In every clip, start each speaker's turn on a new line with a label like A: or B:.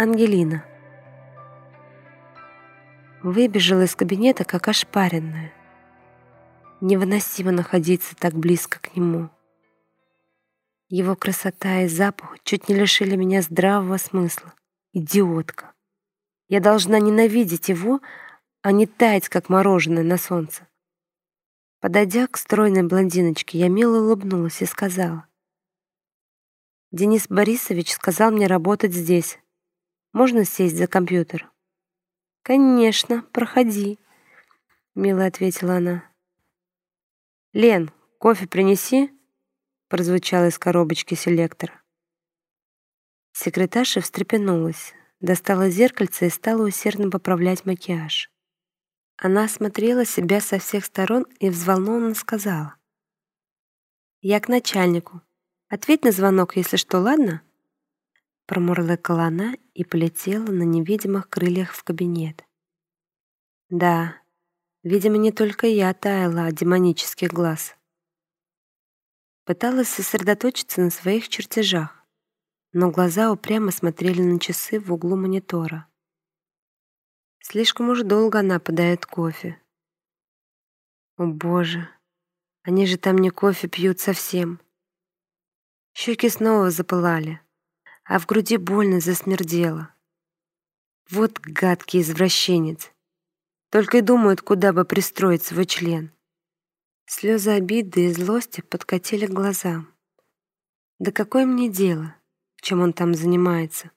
A: Ангелина. Выбежала из кабинета, как ошпаренная. Невыносимо находиться так близко к нему. Его красота и запах чуть не лишили меня здравого смысла. Идиотка. Я должна ненавидеть его, а не таять, как мороженое на солнце. Подойдя к стройной блондиночке, я мило улыбнулась и сказала. «Денис Борисович сказал мне работать здесь. Можно сесть за компьютер?» «Конечно, проходи», — мило ответила она. «Лен, кофе принеси», — прозвучало из коробочки селектора. Секретарша встрепенулась, достала зеркальце и стала усердно поправлять макияж. Она осмотрела себя со всех сторон и взволнованно сказала. «Я к начальнику. Ответь на звонок, если что, ладно?» Промурлыкала она и полетела на невидимых крыльях в кабинет. Да, видимо, не только я таяла от демонических глаз. Пыталась сосредоточиться на своих чертежах, но глаза упрямо смотрели на часы в углу монитора. Слишком уж долго она подает кофе. О боже, они же там не кофе пьют совсем. Щеки снова запылали а в груди больно засмердело. Вот гадкий извращенец. Только и думает, куда бы пристроить свой член. Слезы обиды и злости подкатили к глазам. Да какое мне дело, чем он там занимается?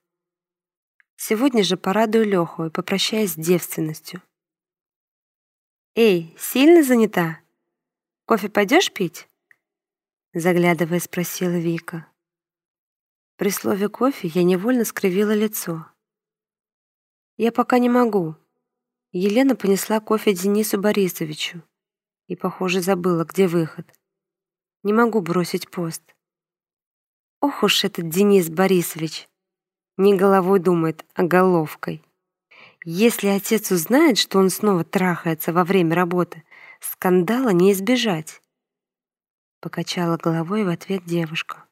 A: Сегодня же порадую Леху и попрощаюсь с девственностью. «Эй, сильно занята? Кофе пойдешь пить?» Заглядывая, спросила Вика. При слове «кофе» я невольно скривила лицо. «Я пока не могу». Елена понесла кофе Денису Борисовичу и, похоже, забыла, где выход. Не могу бросить пост. Ох уж этот Денис Борисович! Не головой думает, а головкой. Если отец узнает, что он снова трахается во время работы, скандала не избежать. Покачала головой в ответ девушка.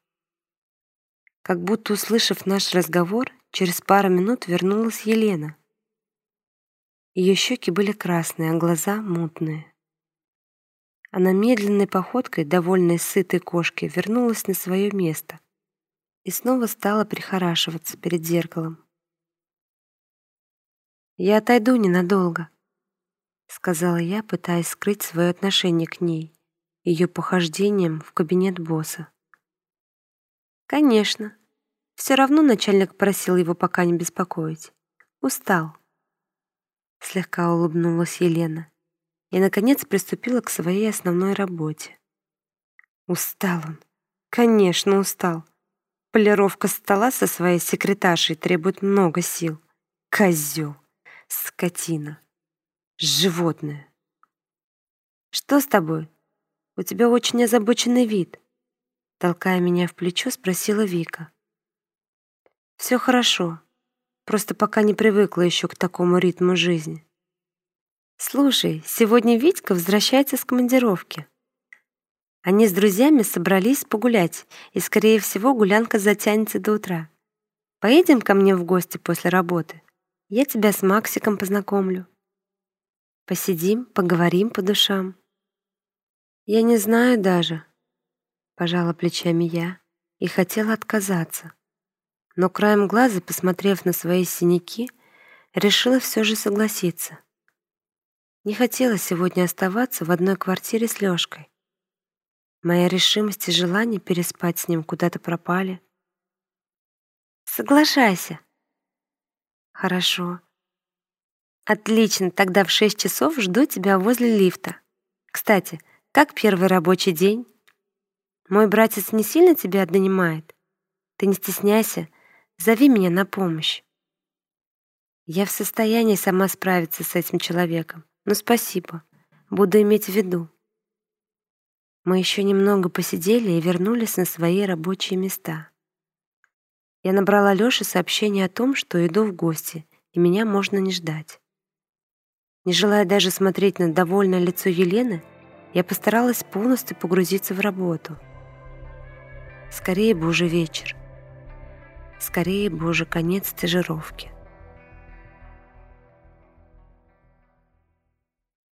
A: Как будто услышав наш разговор, через пару минут вернулась Елена. Ее щеки были красные, а глаза мутные. Она медленной походкой, довольной сытой кошки, вернулась на свое место и снова стала прихорашиваться перед зеркалом. «Я отойду ненадолго», — сказала я, пытаясь скрыть свое отношение к ней, ее похождением в кабинет босса. «Конечно», все равно начальник просил его пока не беспокоить. Устал. Слегка улыбнулась Елена и, наконец, приступила к своей основной работе. Устал он. Конечно, устал. Полировка стола со своей секретаршей требует много сил. Козел. Скотина. Животное. Что с тобой? У тебя очень озабоченный вид. Толкая меня в плечо, спросила Вика. Все хорошо. Просто пока не привыкла еще к такому ритму жизни. Слушай, сегодня Витька возвращается с командировки. Они с друзьями собрались погулять, и, скорее всего, гулянка затянется до утра. Поедем ко мне в гости после работы. Я тебя с Максиком познакомлю. Посидим, поговорим по душам. Я не знаю даже, пожала плечами я и хотела отказаться но краем глаза, посмотрев на свои синяки, решила все же согласиться. Не хотела сегодня оставаться в одной квартире с Лёшкой. Моя решимость и желание переспать с ним куда-то пропали. Соглашайся. Хорошо. Отлично, тогда в шесть часов жду тебя возле лифта. Кстати, как первый рабочий день? Мой братец не сильно тебя донимает? Ты не стесняйся, Зови меня на помощь. Я в состоянии сама справиться с этим человеком. Но спасибо. Буду иметь в виду. Мы еще немного посидели и вернулись на свои рабочие места. Я набрала Лёше сообщение о том, что иду в гости, и меня можно не ждать. Не желая даже смотреть на довольное лицо Елены, я постаралась полностью погрузиться в работу. Скорее бы уже вечер. Скорее бы уже конец стажировки.